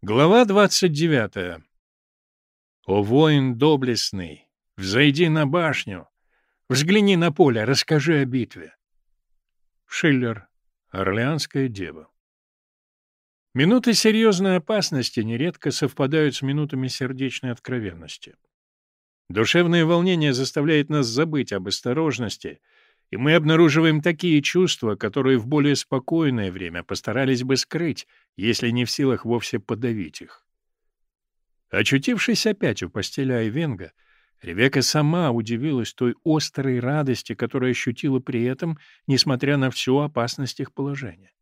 Глава 29. «О воин доблестный, взойди на башню, взгляни на поле, расскажи о битве». Шиллер. Орлеанская дева. Минуты серьезной опасности нередко совпадают с минутами сердечной откровенности. Душевное волнение заставляет нас забыть об осторожности — и мы обнаруживаем такие чувства, которые в более спокойное время постарались бы скрыть, если не в силах вовсе подавить их. Очутившись опять у постели Айвенга, Ревека сама удивилась той острой радости, которую ощутила при этом, несмотря на всю опасность их положения.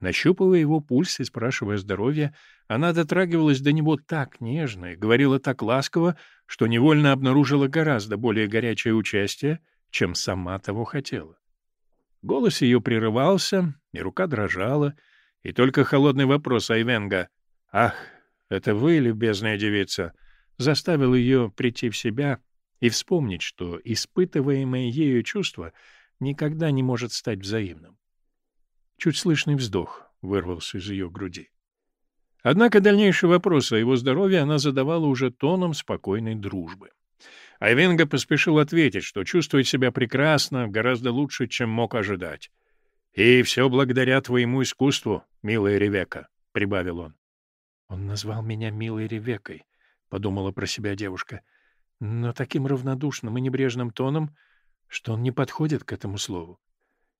Нащупывая его пульс и спрашивая здоровья, она дотрагивалась до него так нежно и говорила так ласково, что невольно обнаружила гораздо более горячее участие, чем сама того хотела. Голос ее прерывался, и рука дрожала, и только холодный вопрос Айвенга «Ах, это вы, любезная девица!» заставил ее прийти в себя и вспомнить, что испытываемое ею чувство никогда не может стать взаимным. Чуть слышный вздох вырвался из ее груди. Однако дальнейший вопрос о его здоровье она задавала уже тоном спокойной дружбы. Айвенга поспешил ответить, что чувствует себя прекрасно, гораздо лучше, чем мог ожидать. «И все благодаря твоему искусству, милая Ревека», — прибавил он. «Он назвал меня милой Ревекой», — подумала про себя девушка, но таким равнодушным и небрежным тоном, что он не подходит к этому слову.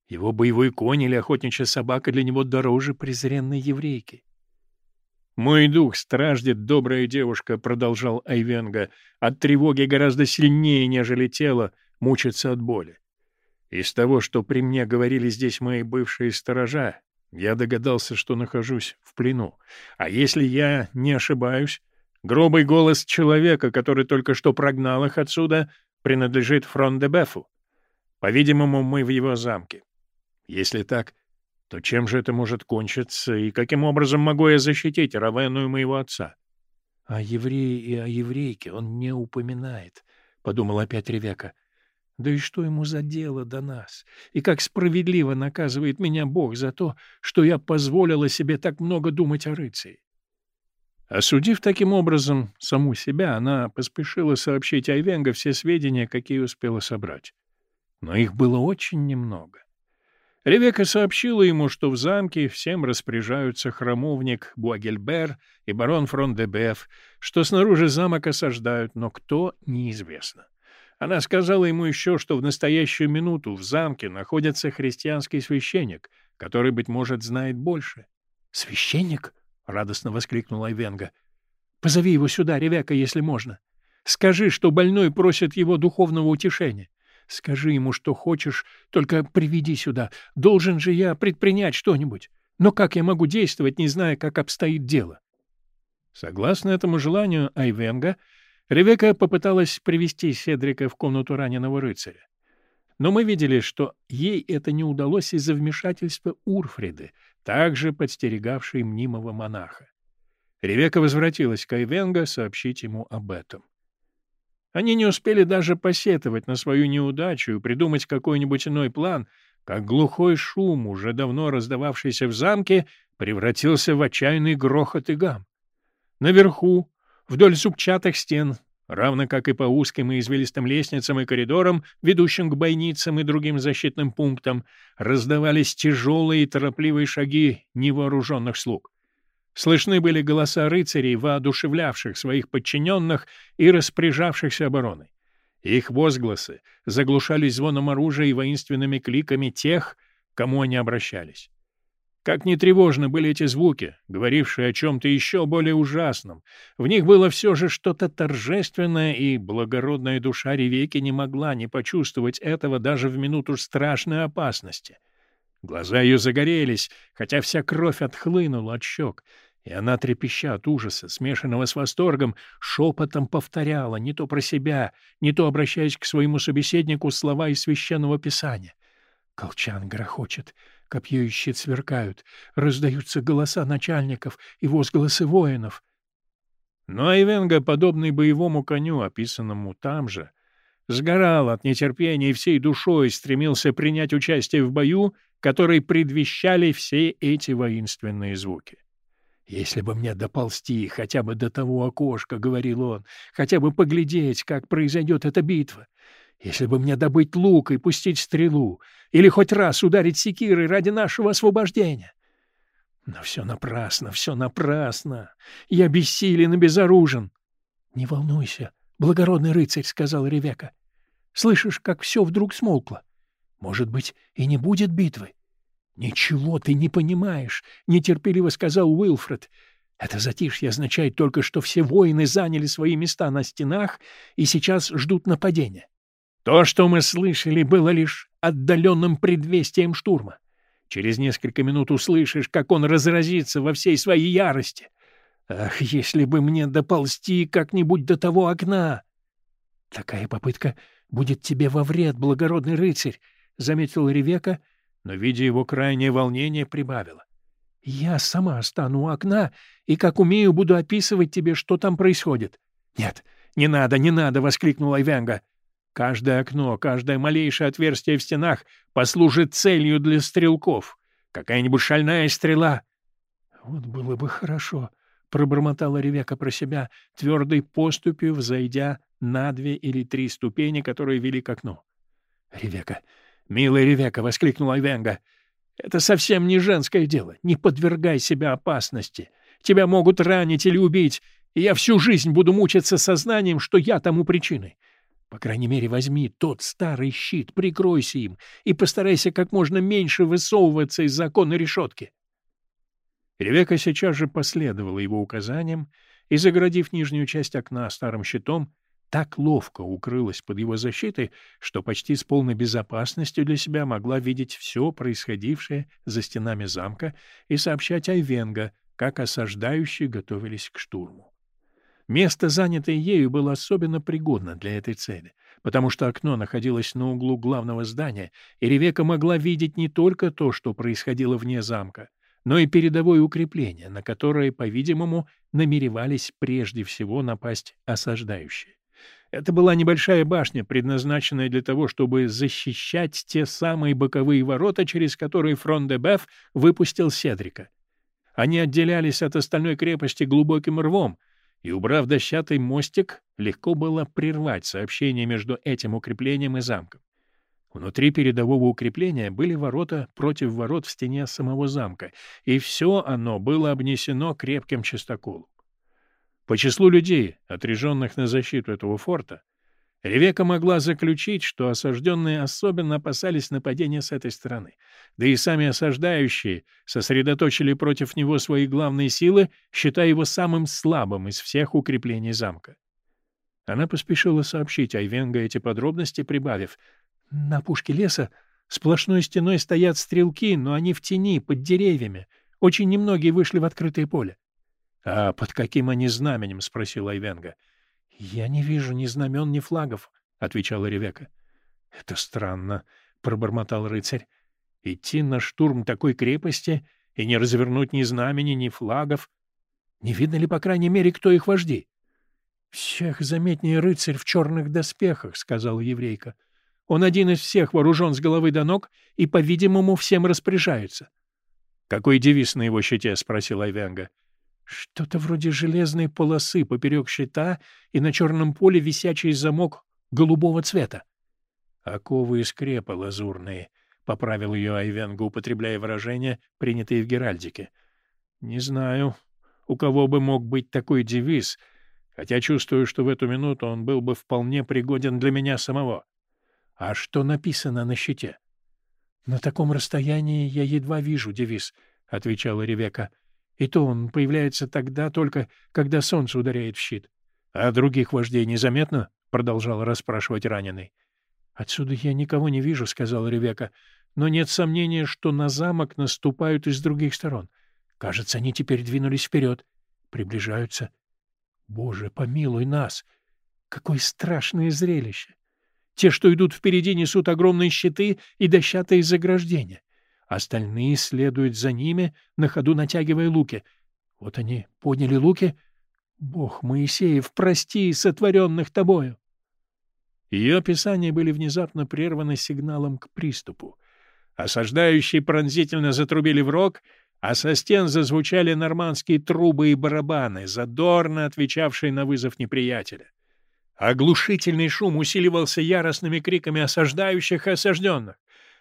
Его боевой конь или охотничья собака для него дороже презренной еврейки. «Мой дух страждет, добрая девушка», — продолжал Айвенга, — «от тревоги гораздо сильнее, нежели тело, мучится от боли. Из того, что при мне говорили здесь мои бывшие сторожа, я догадался, что нахожусь в плену. А если я не ошибаюсь, грубый голос человека, который только что прогнал их отсюда, принадлежит Фрон-де-Бефу. По-видимому, мы в его замке. Если так, то чем же это может кончиться, и каким образом могу я защитить Равену и моего отца? — О еврее и о еврейке он не упоминает, — подумал опять Ревека. Да и что ему за дело до нас? И как справедливо наказывает меня Бог за то, что я позволила себе так много думать о рыцаре. Осудив таким образом саму себя, она поспешила сообщить Айвенго все сведения, какие успела собрать. Но их было очень немного. Ревека сообщила ему, что в замке всем распоряжаются храмовник Буагельбер и барон Фрондебеф, что снаружи замок осаждают, но кто — неизвестно. Она сказала ему еще, что в настоящую минуту в замке находится христианский священник, который, быть может, знает больше. «Священник?» — радостно воскликнул Айвенга. «Позови его сюда, Ревека, если можно. Скажи, что больной просит его духовного утешения. Скажи ему, что хочешь, только приведи сюда. Должен же я предпринять что-нибудь. Но как я могу действовать, не зная, как обстоит дело? Согласно этому желанию Айвенга, Ревека попыталась привести Седрика в комнату раненого рыцаря. Но мы видели, что ей это не удалось из-за вмешательства Урфриды, также подстерегавшей мнимого монаха. Ревека возвратилась к Айвенга сообщить ему об этом. Они не успели даже посетовать на свою неудачу и придумать какой-нибудь иной план, как глухой шум, уже давно раздававшийся в замке, превратился в отчаянный грохот и гам. Наверху, вдоль зубчатых стен, равно как и по узким и извилистым лестницам и коридорам, ведущим к бойницам и другим защитным пунктам, раздавались тяжелые и торопливые шаги невооруженных слуг. Слышны были голоса рыцарей, воодушевлявших своих подчиненных и распоряжавшихся обороной. Их возгласы заглушались звоном оружия и воинственными кликами тех, к кому они обращались. Как не тревожны были эти звуки, говорившие о чем-то еще более ужасном, в них было все же что-то торжественное, и благородная душа Ревеки не могла не почувствовать этого даже в минуту страшной опасности. Глаза ее загорелись, хотя вся кровь отхлынула от щек, и она, трепеща от ужаса, смешанного с восторгом, шепотом повторяла, не то про себя, не то обращаясь к своему собеседнику, слова из священного писания. Колчан грохочет, копье и щит сверкают, раздаются голоса начальников и возгласы воинов. Но Айвенга, подобный боевому коню, описанному там же, сгорал от нетерпения и всей душой стремился принять участие в бою, который предвещали все эти воинственные звуки. «Если бы мне доползти хотя бы до того окошка, — говорил он, — хотя бы поглядеть, как произойдет эта битва. Если бы мне добыть лук и пустить стрелу, или хоть раз ударить секирой ради нашего освобождения. Но все напрасно, все напрасно. Я бессилен и безоружен. — Не волнуйся, благородный рыцарь, — сказал Ревека. — Слышишь, как все вдруг смолкло? Может быть, и не будет битвы? — Ничего ты не понимаешь, — нетерпеливо сказал Уилфред. Это затишье означает только, что все воины заняли свои места на стенах и сейчас ждут нападения. То, что мы слышали, было лишь отдаленным предвестием штурма. Через несколько минут услышишь, как он разразится во всей своей ярости. Ах, если бы мне доползти как-нибудь до того окна! — Такая попытка будет тебе во вред, благородный рыцарь, — заметил Ревека, но, видя его крайнее волнение, прибавила. — Я сама стану у окна и, как умею, буду описывать тебе, что там происходит. — Нет, не надо, не надо! — воскликнул Айвенга. Каждое окно, каждое малейшее отверстие в стенах послужит целью для стрелков. Какая-нибудь шальная стрела. — Вот было бы хорошо, — пробормотала Ревека про себя, твердой поступью взойдя на две или три ступени, которые вели к окну. — Ревека, милая Ревека, — воскликнула Айвенга, — это совсем не женское дело. Не подвергай себя опасности. Тебя могут ранить или убить, и я всю жизнь буду мучиться сознанием, что я тому причиной. По крайней мере, возьми тот старый щит, прикройся им и постарайся как можно меньше высовываться из законной решетки. Ревека сейчас же последовала его указаниям и, загородив нижнюю часть окна старым щитом, так ловко укрылась под его защитой, что почти с полной безопасностью для себя могла видеть все происходившее за стенами замка и сообщать Айвенга, как осаждающие готовились к штурму. Место, занятое ею, было особенно пригодно для этой цели, потому что окно находилось на углу главного здания, и Ревека могла видеть не только то, что происходило вне замка, но и передовое укрепление, на которое, по-видимому, намеревались прежде всего напасть осаждающие. Это была небольшая башня, предназначенная для того, чтобы защищать те самые боковые ворота, через которые Фрон-де-Беф выпустил Седрика. Они отделялись от остальной крепости глубоким рвом, и, убрав дощатый мостик, легко было прервать сообщение между этим укреплением и замком. Внутри передового укрепления были ворота против ворот в стене самого замка, и все оно было обнесено крепким частоколом. По числу людей, отряженных на защиту этого форта, Ревека могла заключить, что осажденные особенно опасались нападения с этой стороны. Да и сами осаждающие сосредоточили против него свои главные силы, считая его самым слабым из всех укреплений замка. Она поспешила сообщить Айвенга эти подробности, прибавив, «На пушке леса сплошной стеной стоят стрелки, но они в тени, под деревьями. Очень немногие вышли в открытое поле». «А под каким они знаменем?» — спросил Айвенга. — «Я не вижу ни знамен, ни флагов», — отвечала Ревека. «Это странно», — пробормотал рыцарь. «Идти на штурм такой крепости и не развернуть ни знамени, ни флагов. Не видно ли, по крайней мере, кто их вожди?» «Всех заметнее рыцарь в черных доспехах», — сказала еврейка. «Он один из всех вооружен с головы до ног и, по-видимому, всем распоряжается». «Какой девиз на его щите?» — спросил Айвенга. Что-то вроде железной полосы поперек щита и на черном поле висячий замок голубого цвета. «Оковы из крепа лазурные», — поправил ее Айвенга, употребляя выражение, принятое в Геральдике. «Не знаю, у кого бы мог быть такой девиз, хотя чувствую, что в эту минуту он был бы вполне пригоден для меня самого. А что написано на щите?» «На таком расстоянии я едва вижу девиз», — отвечала Ревека. И то он появляется тогда только, когда солнце ударяет в щит. — А других вождей незаметно? — продолжал расспрашивать раненый. — Отсюда я никого не вижу, — сказала Ревека. — Но нет сомнения, что на замок наступают из других сторон. Кажется, они теперь двинулись вперед. Приближаются. Боже, помилуй нас! Какое страшное зрелище! Те, что идут впереди, несут огромные щиты и дощатые заграждения. Остальные следуют за ними, на ходу натягивая луки. Вот они подняли луки. Бог Моисеев, прости сотворенных тобою! Ее описания были внезапно прерваны сигналом к приступу. Осаждающие пронзительно затрубили в рог, а со стен зазвучали нормандские трубы и барабаны, задорно отвечавшие на вызов неприятеля. Оглушительный шум усиливался яростными криками осаждающих и осажденных.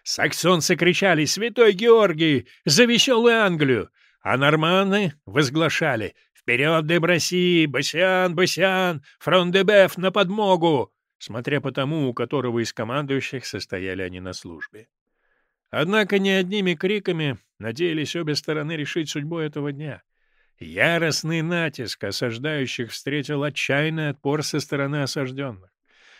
Саксонцы кричали «Святой Георгий! За веселую Англию!» А норманы возглашали «Вперед, Деброси! Басян, Басян! Фрон-де-Беф на подмогу!» смотря по тому, у которого из командующих состояли они на службе. Однако не одними криками надеялись обе стороны решить судьбу этого дня. Яростный натиск осаждающих встретил отчаянный отпор со стороны осажденных.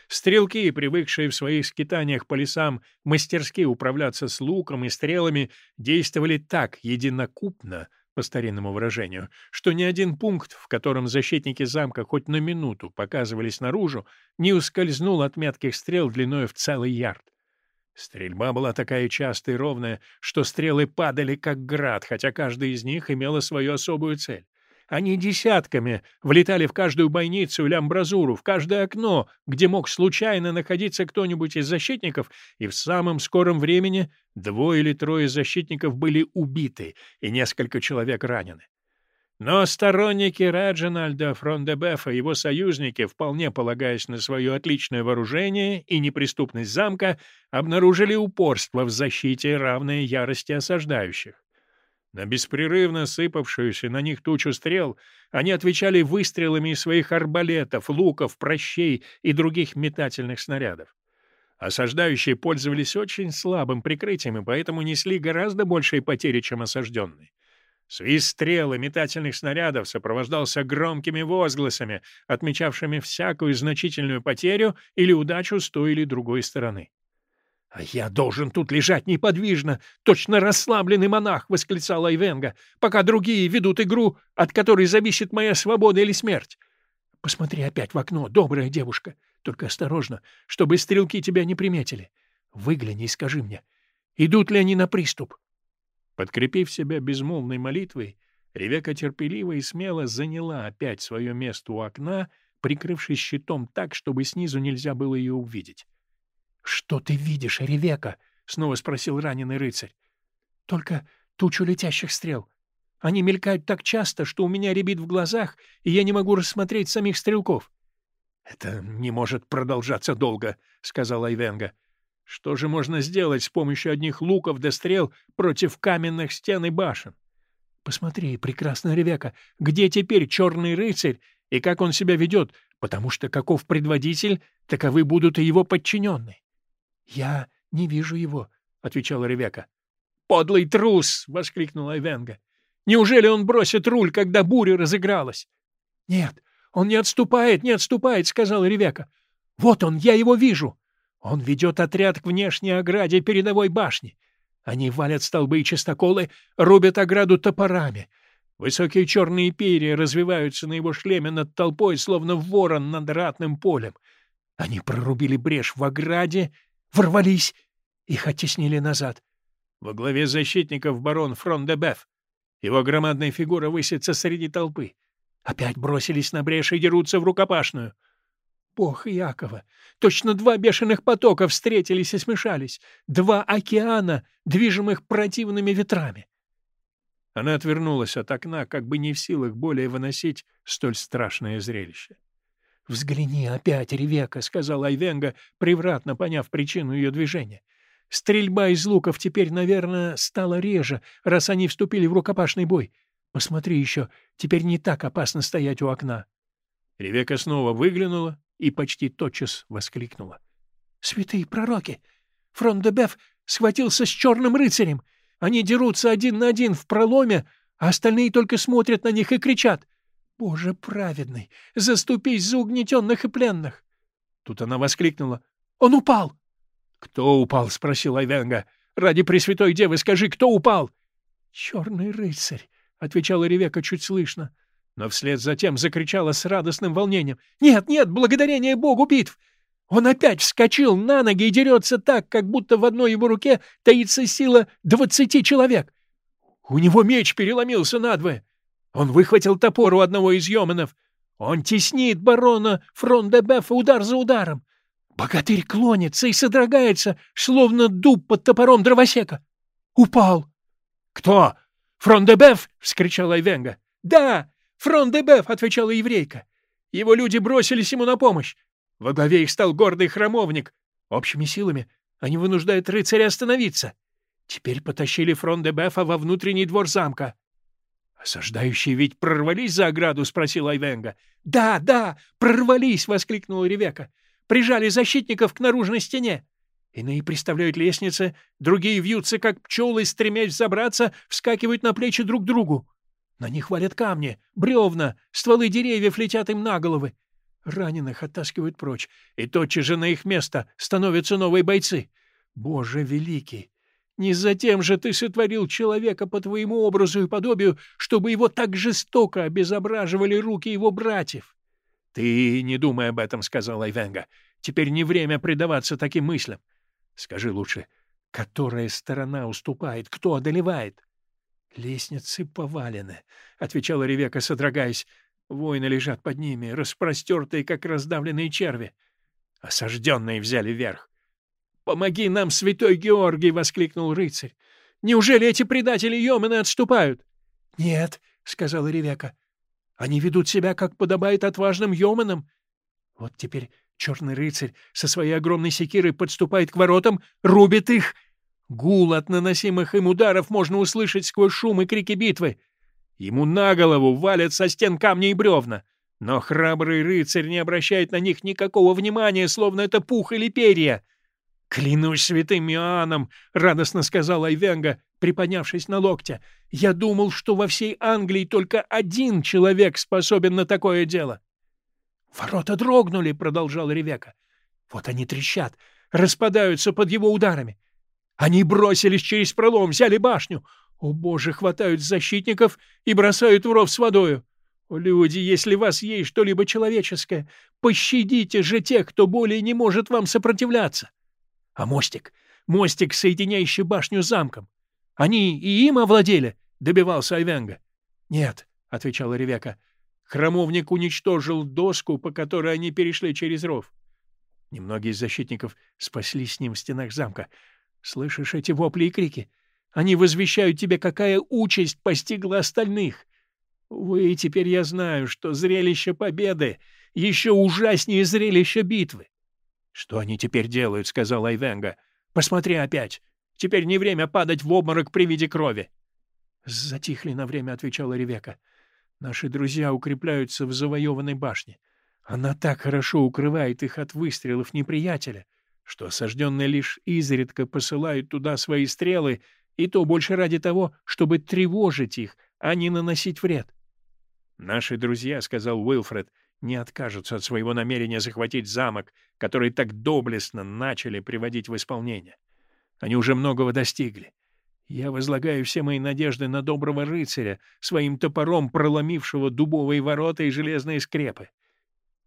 Стрелки, привыкшие в своих скитаниях по лесам мастерски управляться с луком и стрелами, действовали так единокупно, по старинному выражению, что ни один пункт, в котором защитники замка хоть на минуту показывались наружу, не ускользнул от метких стрел длиной в целый ярд. Стрельба была такая частая и ровная, что стрелы падали как град, хотя каждая из них имела свою особую цель. Они десятками влетали в каждую бойницу или амбразуру, в каждое окно, где мог случайно находиться кто-нибудь из защитников, и в самом скором времени двое или трое защитников были убиты, и несколько человек ранены. Но сторонники Реджинальда Фрондебефа и его союзники, вполне полагаясь на свое отличное вооружение и неприступность замка, обнаружили упорство в защите, равное ярости осаждающих. На беспрерывно сыпавшуюся на них тучу стрел они отвечали выстрелами из своих арбалетов, луков, прощей и других метательных снарядов. Осаждающие пользовались очень слабым прикрытием и поэтому несли гораздо большие потери, чем осажденные. Свист стрел и метательных снарядов сопровождался громкими возгласами, отмечавшими всякую значительную потерю или удачу с той или другой стороны. — А я должен тут лежать неподвижно, точно расслабленный монах, — восклицал Айвенга, — пока другие ведут игру, от которой зависит моя свобода или смерть. Посмотри опять в окно, добрая девушка. Только осторожно, чтобы стрелки тебя не приметили. Выгляни и скажи мне, идут ли они на приступ? Подкрепив себя безмолвной молитвой, Ревека терпеливо и смело заняла опять свое место у окна, прикрывшись щитом так, чтобы снизу нельзя было ее увидеть. «Что ты видишь, Ревека?» — снова спросил раненый рыцарь. «Только тучу летящих стрел. Они мелькают так часто, что у меня рябит в глазах, и я не могу рассмотреть самих стрелков». «Это не может продолжаться долго», — сказал Айвенга. «Что же можно сделать с помощью одних луков да стрел против каменных стен и башен?» «Посмотри, прекрасная Ревека, где теперь черный рыцарь и как он себя ведет, потому что каков предводитель, таковы будут и его подчиненные. — Я не вижу его, — отвечала Ревека. — Подлый трус! — воскликнула Эвенга. — Неужели он бросит руль, когда буря разыгралась? — Нет, он не отступает, не отступает, — сказала Ревека. — Вот он, я его вижу. Он ведет отряд к внешней ограде передовой башни. Они валят столбы и частоколы, рубят ограду топорами. Высокие черные перья развиваются на его шлеме над толпой, словно ворон над ратным полем. Они прорубили брешь в ограде ворвались, их оттеснили назад. Во главе защитников барон Фрон де Беф. Его громадная фигура высится среди толпы. Опять бросились на брешь и дерутся в рукопашную. Бог Якова! Точно два бешеных потока встретились и смешались. Два океана, движимых противными ветрами. Она отвернулась от окна, как бы не в силах более выносить столь страшное зрелище. «Взгляни опять, Ревека», — сказал Айвенга, превратно поняв причину ее движения. «Стрельба из луков теперь, наверное, стала реже, раз они вступили в рукопашный бой. Посмотри еще, теперь не так опасно стоять у окна». Ревека снова выглянула и почти тотчас воскликнула. «Святые пророки! Фрон де Беф схватился с черным рыцарем! Они дерутся один на один в проломе, а остальные только смотрят на них и кричат — Боже праведный, заступись за угнетенных и пленных! Тут она воскликнула. Он упал! Кто упал? спросил Айвенга. Ради Пресвятой Девы скажи, кто упал? Черный рыцарь, отвечала Ревека чуть слышно. Но вслед за тем закричала с радостным волнением. «Нет, нет, благодарение Богу битв! Он опять вскочил на ноги и дерется так, как будто в одной его руке таится сила двадцати человек. У него меч переломился надвое. Он выхватил топор у одного из йоменов. Он теснит барона Фрон-де-Бефа удар за ударом. Богатырь клонится и содрогается, словно дуб под топором дровосека. Упал. — Кто? Фрондебеф!» — вскричала Айвенга. «Да, Фрондебеф!» — отвечала еврейка. Его люди бросились ему на помощь. Во главе их стал гордый храмовник. Общими силами они вынуждают рыцаря остановиться. Теперь потащили Фрондебефа во внутренний двор замка. «Осаждающие ведь прорвались за ограду?» — спросил Айвенга. «Да, да, прорвались!» — воскликнула Ревека. «Прижали защитников к наружной стене. Иные приставляют лестницы, другие вьются, как пчелы, стремясь забраться, вскакивают на плечи друг другу. На них валят камни, бревна, стволы деревьев летят им на головы. Раненых оттаскивают прочь, и тотчас же на их место становятся новые бойцы. Боже великий! Не затем же ты сотворил человека по твоему образу и подобию, чтобы его так жестоко обезображивали руки его братьев. — Ты не думай об этом, — сказал Айвенга. — Теперь не время предаваться таким мыслям. Скажи лучше, которая сторона уступает, кто одолевает? — Лестницы повалены, — отвечала Ревека, содрогаясь. Воины лежат под ними, распростертые, как раздавленные черви. Осажденные взяли верх. «Помоги нам, святой Георгий!» — воскликнул рыцарь. «Неужели эти предатели Йомены отступают?» «Нет», — сказала Ревека. «Они ведут себя, как подобает отважным Йоменам. Вот теперь черный рыцарь со своей огромной секирой подступает к воротам, рубит их. Гул от наносимых им ударов можно услышать сквозь шум и крики битвы. Ему на голову валят со стен камни и бревна. Но храбрый рыцарь не обращает на них никакого внимания, словно это пух или перья. «Клянусь святым Иоанном!» — радостно сказал Айвенга, приподнявшись на локте. «Я думал, что во всей Англии только один человек способен на такое дело». «Ворота дрогнули!» — продолжал Ревека. «Вот они трещат, распадаются под его ударами. Они бросились через пролом, взяли башню. О, Боже, хватают защитников и бросают в ров с водою. Люди, если вас есть что-либо человеческое, пощадите же тех, кто более не может вам сопротивляться. А мостик? Мостик, соединяющий башню с замком. Они и им овладели? — добивался Айвенга. — Нет, — отвечала Ревека. Храмовник уничтожил доску, по которой они перешли через ров. Немногие из защитников спаслись с ним в стенах замка. Слышишь эти вопли и крики? Они возвещают тебе, какая участь постигла остальных. Вы теперь я знаю, что зрелище победы еще ужаснее зрелища битвы. «Что они теперь делают?» — сказал Айвенга. «Посмотри опять. Теперь не время падать в обморок при виде крови». «Затихли на время», — отвечала Ревека. «Наши друзья укрепляются в завоеванной башне. Она так хорошо укрывает их от выстрелов неприятеля, что осажденные лишь изредка посылают туда свои стрелы, и то больше ради того, чтобы тревожить их, а не наносить вред». «Наши друзья», — сказал Уилфред, — не откажутся от своего намерения захватить замок, который так доблестно начали приводить в исполнение. Они уже многого достигли. Я возлагаю все мои надежды на доброго рыцаря, своим топором проломившего дубовые ворота и железные скрепы.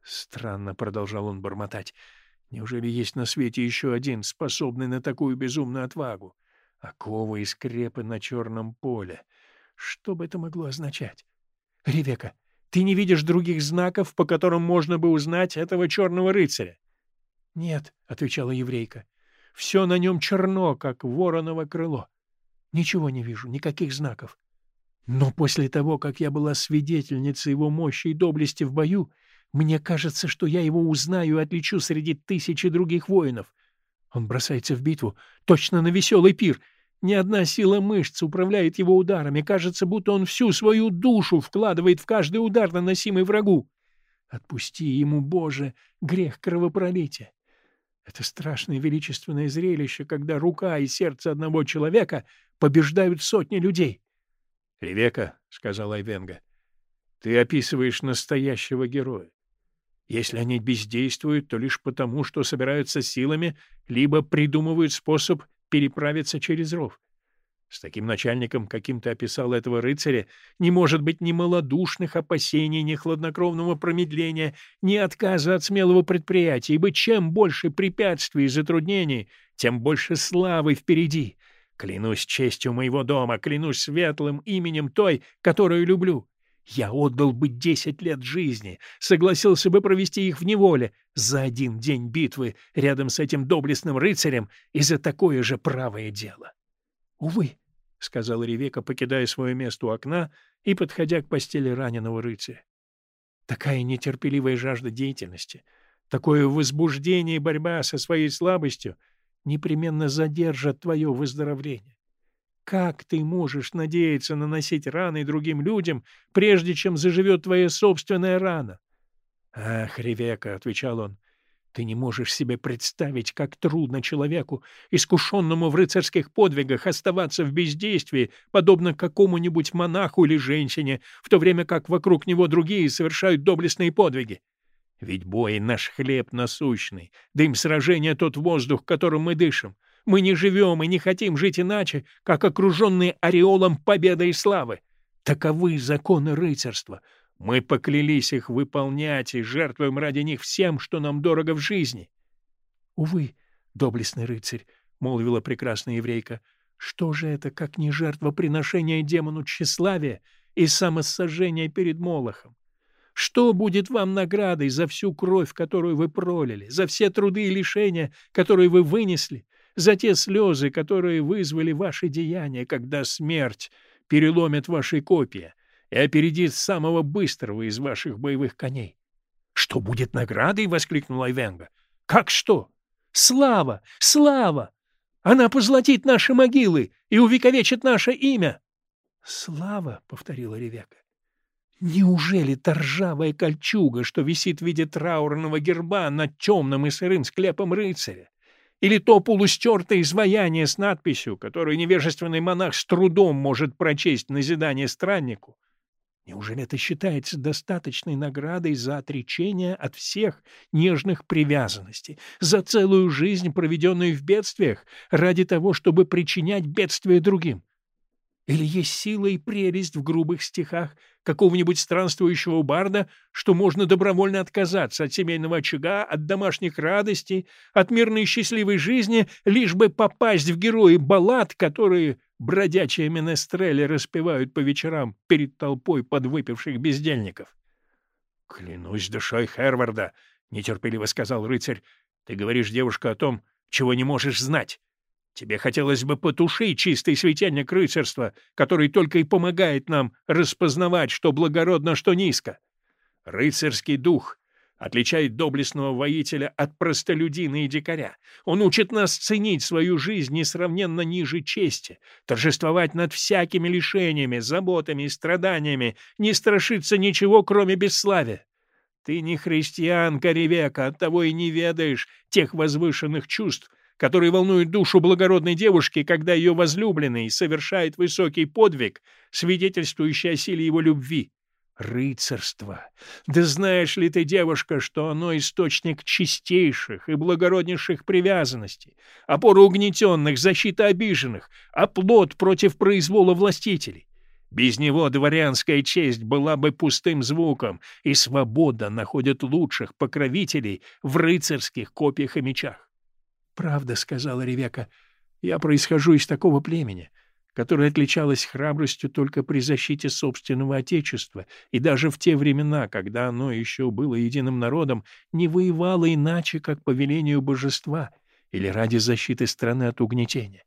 Странно, — продолжал он бормотать, — неужели есть на свете еще один, способный на такую безумную отвагу? Оковы и скрепы на черном поле. Что бы это могло означать? — Ревека, ты не видишь других знаков, по которым можно бы узнать этого черного рыцаря? — Нет, — отвечала еврейка. — Все на нем черно, как вороново крыло. Ничего не вижу, никаких знаков. Но после того, как я была свидетельницей его мощи и доблести в бою, мне кажется, что я его узнаю и отличу среди тысячи других воинов. Он бросается в битву, точно на веселый пир, ни одна сила мышц управляет его ударами. Кажется, будто он всю свою душу вкладывает в каждый удар, наносимый врагу. Отпусти ему, Боже, грех кровопролития. Это страшное величественное зрелище, когда рука и сердце одного человека побеждают сотни людей. — Ревека, — сказал Айвенга, — ты описываешь настоящего героя. Если они бездействуют, то лишь потому, что собираются силами, либо придумывают способ переправиться через ров. С таким начальником, каким ты описал этого рыцаря, не может быть ни малодушных опасений, ни хладнокровного промедления, ни отказа от смелого предприятия, ибо чем больше препятствий и затруднений, тем больше славы впереди. Клянусь честью моего дома, клянусь светлым именем той, которую люблю. Я отдал бы десять лет жизни, согласился бы провести их в неволе за один день битвы рядом с этим доблестным рыцарем и за такое же правое дело. Увы, сказала Ревека, покидая свое место у окна и подходя к постели раненого рыцаря. Такая нетерпеливая жажда деятельности, такое возбуждение и борьба со своей слабостью непременно задержат твое выздоровление. Как ты можешь надеяться наносить раны другим людям, прежде чем заживет твоя собственная рана? — Ах, Ревека, — отвечал он, — ты не можешь себе представить, как трудно человеку, искушенному в рыцарских подвигах, оставаться в бездействии, подобно какому-нибудь монаху или женщине, в то время как вокруг него другие совершают доблестные подвиги. Ведь бой — наш хлеб насущный, дым сражения — тот воздух, которым мы дышим. Мы не живем и не хотим жить иначе, как окруженные ореолом победы и славы. Таковы законы рыцарства. Мы поклялись их выполнять и жертвуем ради них всем, что нам дорого в жизни. — Увы, доблестный рыцарь, — молвила прекрасная еврейка, — что же это, как не жертвоприношение демону тщеславия и самосожжение перед Молохом? Что будет вам наградой за всю кровь, которую вы пролили, за все труды и лишения, которые вы вынесли, за те слезы, которые вызвали ваши деяния, когда смерть переломит ваши копья и опередит самого быстрого из ваших боевых коней. — Что будет наградой? — воскликнул Айвенга. — Как что? Слава! Слава! Она позлатит наши могилы и увековечит наше имя! — Слава! — повторила Ревека. Неужели та ржавая кольчуга, что висит в виде траурного герба над темным и сырым склепом рыцаря? Или то полустертое изваяние с надписью, которую невежественный монах с трудом может прочесть назидание страннику? Неужели это считается достаточной наградой за отречение от всех нежных привязанностей, за целую жизнь, проведенную в бедствиях, ради того, чтобы причинять бедствия другим? Или есть сила и прелесть в грубых стихах какого-нибудь странствующего барда, что можно добровольно отказаться от семейного очага, от домашних радостей, от мирной счастливой жизни, лишь бы попасть в герои баллад, которые бродячие менестрели распевают по вечерам перед толпой подвыпивших бездельников? — Клянусь душой Херварда, — нетерпеливо сказал рыцарь, — ты говоришь, девушка, о том, чего не можешь знать. Тебе хотелось бы потушить чистый светильник рыцарства, который только и помогает нам распознавать, что благородно, что низко. Рыцарский дух отличает доблестного воителя от простолюдина и дикаря. Он учит нас ценить свою жизнь несравненно ниже чести, торжествовать над всякими лишениями, заботами и страданиями, не страшиться ничего, кроме бесславия. Ты не христианка, Ревека, оттого и не ведаешь тех возвышенных чувств, который волнует душу благородной девушки, когда ее возлюбленный совершает высокий подвиг, свидетельствующий о силе его любви. Рыцарство! Да знаешь ли ты, девушка, что оно источник чистейших и благороднейших привязанностей, опора угнетенных, защита обиженных, оплот против произвола властителей? Без него дворянская честь была бы пустым звуком, и свобода находит лучших покровителей в рыцарских копьях и мечах. «Правда», — сказала Ревека, — «я происхожу из такого племени, которое отличалось храбростью только при защите собственного отечества, и даже в те времена, когда оно еще было единым народом, не воевало иначе, как по велению божества или ради защиты страны от угнетения.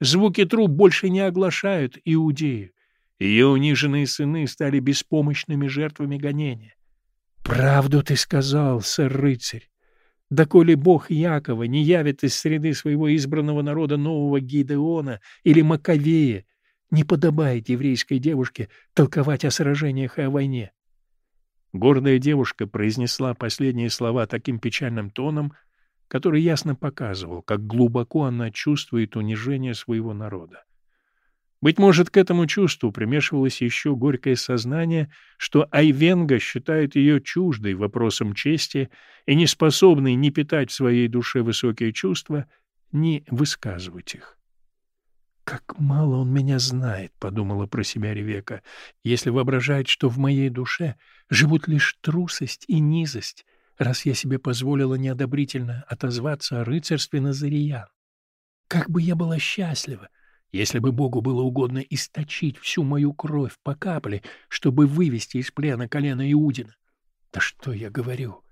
Звуки труб больше не оглашают Иудею. Ее униженные сыны стали беспомощными жертвами гонения. — Правду ты сказал, сэр-рыцарь доколе бог Якова не явит из среды своего избранного народа нового Гидеона или Маковея, не подобает еврейской девушке толковать о сражениях и о войне. Гордая девушка произнесла последние слова таким печальным тоном, который ясно показывал, как глубоко она чувствует унижение своего народа. Быть может, к этому чувству примешивалось еще горькое сознание, что Айвенга считает ее чуждой вопросом чести и не способной ни питать в своей душе высокие чувства, ни высказывать их. «Как мало он меня знает», — подумала про себя Ревека, «если воображает, что в моей душе живут лишь трусость и низость, раз я себе позволила неодобрительно отозваться о рыцарстве Назариян. Как бы я была счастлива, если бы Богу было угодно источить всю мою кровь по капле, чтобы вывести из плена колено Иудина. Да что я говорю?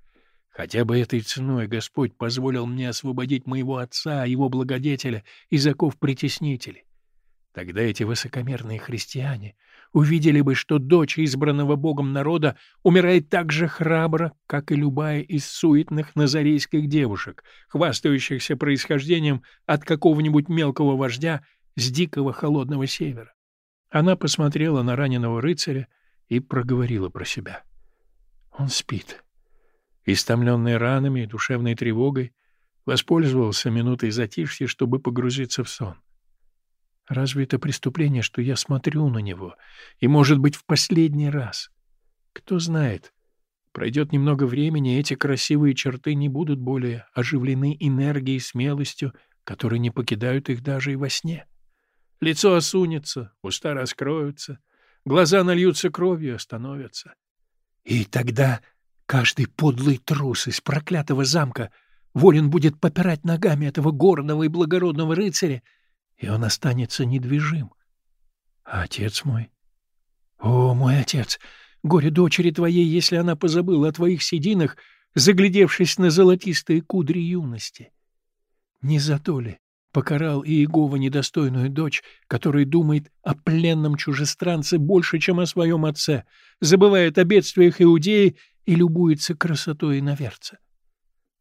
Хотя бы этой ценой Господь позволил мне освободить моего отца, его благодетеля, из оков притеснителей. Тогда эти высокомерные христиане увидели бы, что дочь избранного Богом народа умирает так же храбро, как и любая из суетных назарейских девушек, хвастающихся происхождением от какого-нибудь мелкого вождя с дикого холодного севера. Она посмотрела на раненого рыцаря и проговорила про себя. Он спит. Истомленный ранами и душевной тревогой, воспользовался минутой затишья, чтобы погрузиться в сон. Разве это преступление, что я смотрю на него, и, может быть, в последний раз? Кто знает, пройдет немного времени, и эти красивые черты не будут более оживлены энергией и смелостью, которые не покидают их даже и во сне. Лицо осунется, уста раскроются, глаза нальются кровью и остановятся. И тогда каждый подлый трус из проклятого замка волен будет попирать ногами этого горного и благородного рыцаря, и он останется недвижим. А отец мой? О, мой отец! Горе дочери твоей, если она позабыла о твоих сединах, заглядевшись на золотистые кудри юности. Не за то ли покарал Иегова недостойную дочь, которая думает о пленном чужестранце больше, чем о своем отце, забывает о бедствиях Иудеи и любуется красотой иноверца?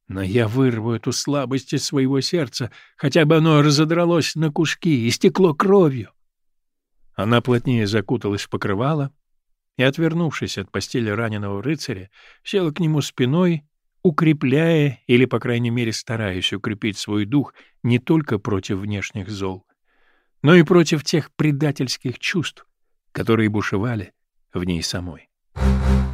Но я вырву эту слабость из своего сердца, хотя бы оно разодралось на куски и стекло кровью. Она плотнее закуталась в покрывало и, отвернувшись от постели раненого рыцаря, села к нему спиной, укрепляя или, по крайней мере, стараясь укрепить свой дух не только против внешних зол, но и против тех предательских чувств, которые бушевали в ней самой. Thank you.